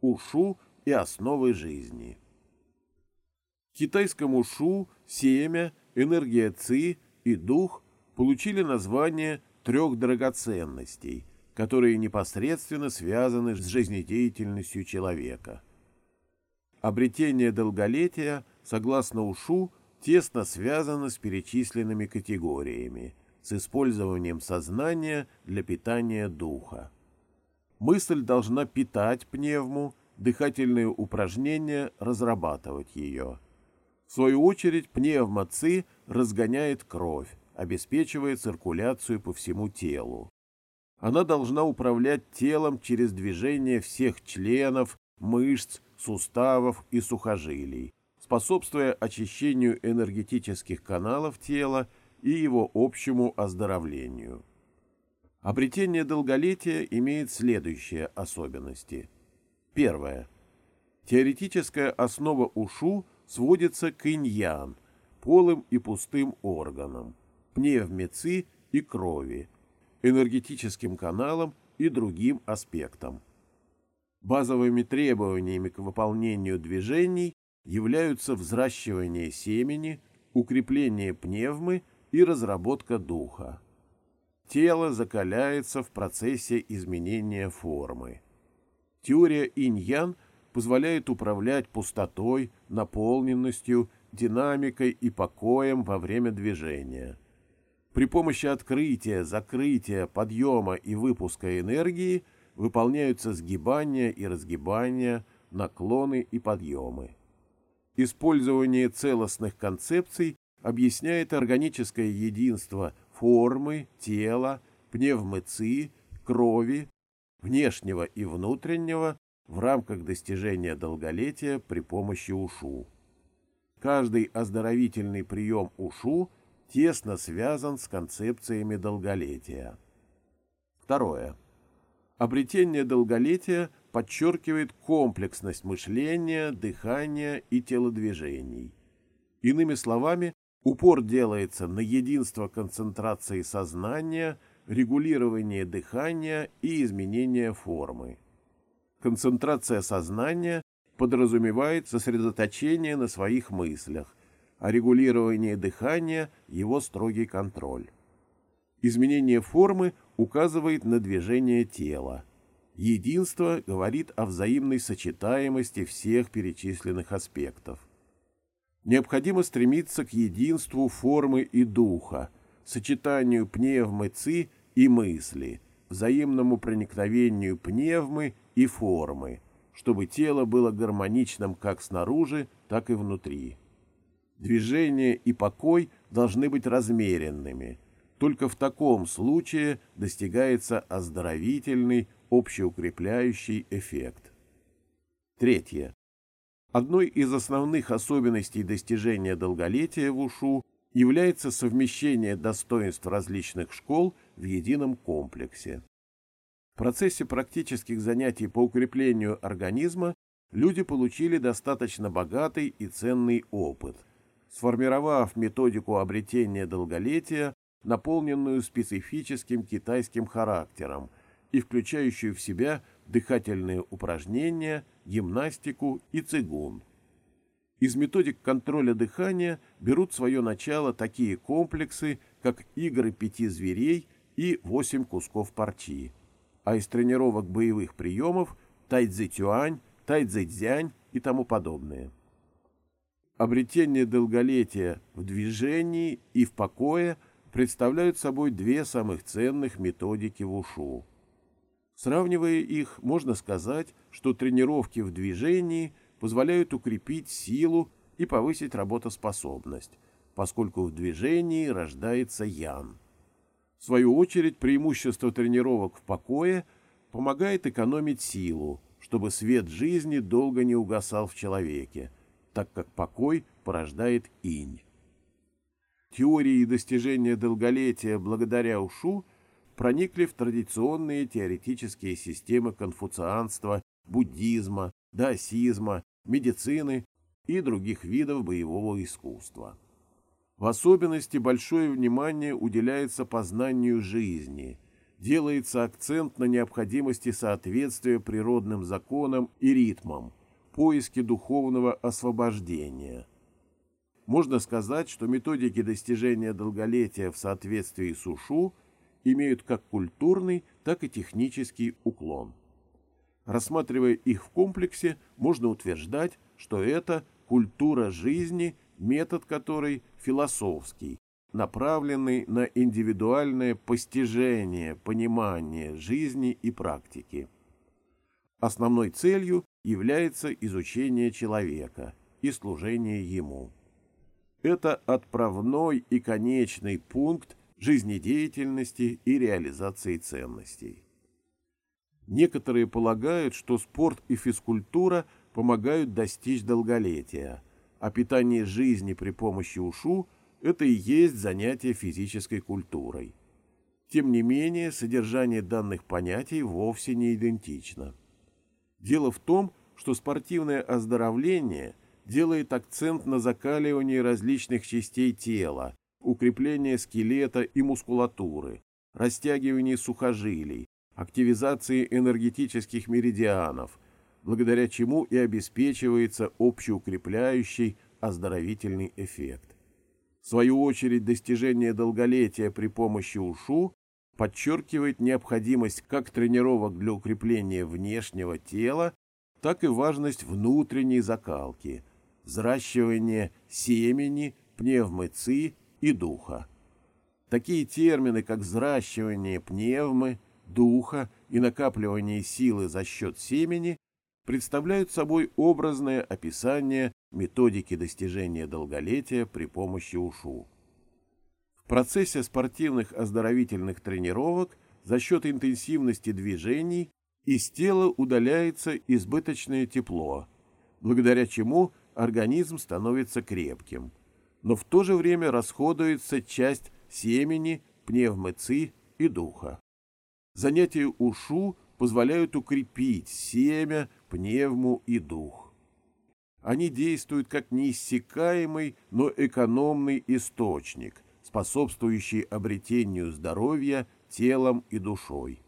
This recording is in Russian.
Ушу и основы жизни. Китайскому шу семя, энергия ци и дух получили название трех драгоценностей, которые непосредственно связаны с жизнедеятельностью человека. Обретение долголетия, согласно Ушу, тесно связано с перечисленными категориями, с использованием сознания для питания духа. Мысль должна питать пневму, дыхательные упражнения разрабатывать ее. В свою очередь пневмоци разгоняет кровь, обеспечивая циркуляцию по всему телу. Она должна управлять телом через движение всех членов, мышц, суставов и сухожилий, способствуя очищению энергетических каналов тела и его общему оздоровлению. Обретение долголетия имеет следующие особенности. Первое. Теоретическая основа ушу сводится к иньян, полым и пустым органам, пневмеци и крови, энергетическим каналам и другим аспектам. Базовыми требованиями к выполнению движений являются взращивание семени, укрепление пневмы и разработка духа. Тело закаляется в процессе изменения формы. Теория инь-ян позволяет управлять пустотой, наполненностью, динамикой и покоем во время движения. При помощи открытия, закрытия, подъема и выпуска энергии выполняются сгибания и разгибания, наклоны и подъемы. Использование целостных концепций объясняет органическое единство формы, тела, пневмыци, крови, внешнего и внутреннего в рамках достижения долголетия при помощи ушу. Каждый оздоровительный прием ушу тесно связан с концепциями долголетия. Второе. Обретение долголетия подчеркивает комплексность мышления, дыхания и телодвижений. Иными словами, упор делается на единство концентрации сознания, регулирование дыхания и изменение формы. Концентрация сознания подразумевает сосредоточение на своих мыслях, а регулирование дыхания – его строгий контроль. Изменение формы указывает на движение тела – Единство говорит о взаимной сочетаемости всех перечисленных аспектов. Необходимо стремиться к единству формы и духа, сочетанию пневмы ци и мысли, взаимному проникновению пневмы и формы, чтобы тело было гармоничным как снаружи, так и внутри. Движение и покой должны быть размеренными. Только в таком случае достигается оздоровительный, общеукрепляющий эффект. Третье. Одной из основных особенностей достижения долголетия в УШУ является совмещение достоинств различных школ в едином комплексе. В процессе практических занятий по укреплению организма люди получили достаточно богатый и ценный опыт, сформировав методику обретения долголетия, наполненную специфическим китайским характером – и включающую в себя дыхательные упражнения, гимнастику и цигун. Из методик контроля дыхания берут свое начало такие комплексы, как игры пяти зверей и восемь кусков парчи, а из тренировок боевых приемов тайцзи-тюань, тайцзи-дзянь и тому подобное. Обретение долголетия в движении и в покое представляют собой две самых ценных методики в ушу. Сравнивая их, можно сказать, что тренировки в движении позволяют укрепить силу и повысить работоспособность, поскольку в движении рождается ян. В свою очередь, преимущество тренировок в покое помогает экономить силу, чтобы свет жизни долго не угасал в человеке, так как покой порождает инь. Теории достижения долголетия благодаря ушу – проникли в традиционные теоретические системы конфуцианства, буддизма, даосизма, медицины и других видов боевого искусства. В особенности большое внимание уделяется познанию жизни, делается акцент на необходимости соответствия природным законам и ритмам, поиске духовного освобождения. Можно сказать, что методики достижения долголетия в соответствии с УШУ имеют как культурный, так и технический уклон. Рассматривая их в комплексе, можно утверждать, что это культура жизни, метод которой философский, направленный на индивидуальное постижение, понимание жизни и практики. Основной целью является изучение человека и служение ему. Это отправной и конечный пункт жизнедеятельности и реализации ценностей. Некоторые полагают, что спорт и физкультура помогают достичь долголетия, а питание жизни при помощи УШУ – это и есть занятие физической культурой. Тем не менее, содержание данных понятий вовсе не идентично. Дело в том, что спортивное оздоровление делает акцент на закаливании различных частей тела, укреплении скелета и мускулатуры, растягивании сухожилий, активизации энергетических меридианов, благодаря чему и обеспечивается общеукрепляющий оздоровительный эффект. В свою очередь, достижение долголетия при помощи УШУ подчеркивает необходимость как тренировок для укрепления внешнего тела, так и важность внутренней закалки, взращивания семени, пневмыци и духа. Такие термины, как взращивание пневмы, духа и накапливание силы за счет семени представляют собой образное описание методики достижения долголетия при помощи УШУ. В процессе спортивных оздоровительных тренировок за счет интенсивности движений из тела удаляется избыточное тепло, благодаря чему организм становится крепким, но в то же время расходуется часть семени, пневмоци и духа. Занятия УШУ позволяют укрепить семя, пневму и дух. Они действуют как неиссякаемый, но экономный источник, способствующий обретению здоровья телом и душой.